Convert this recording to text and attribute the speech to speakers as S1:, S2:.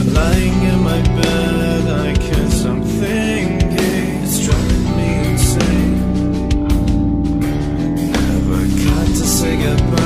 S1: I'm lying in my bed, I thinking It's driving me insane got to say goodbye?